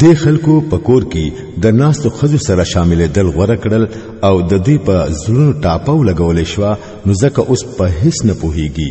د خلکو پکور کې د ناستو خزو سره شامل دل غوړه کړل او د دې په زړونو ټاپو لګولې شو نو ځکه اوس په هیڅ نه پوهیږي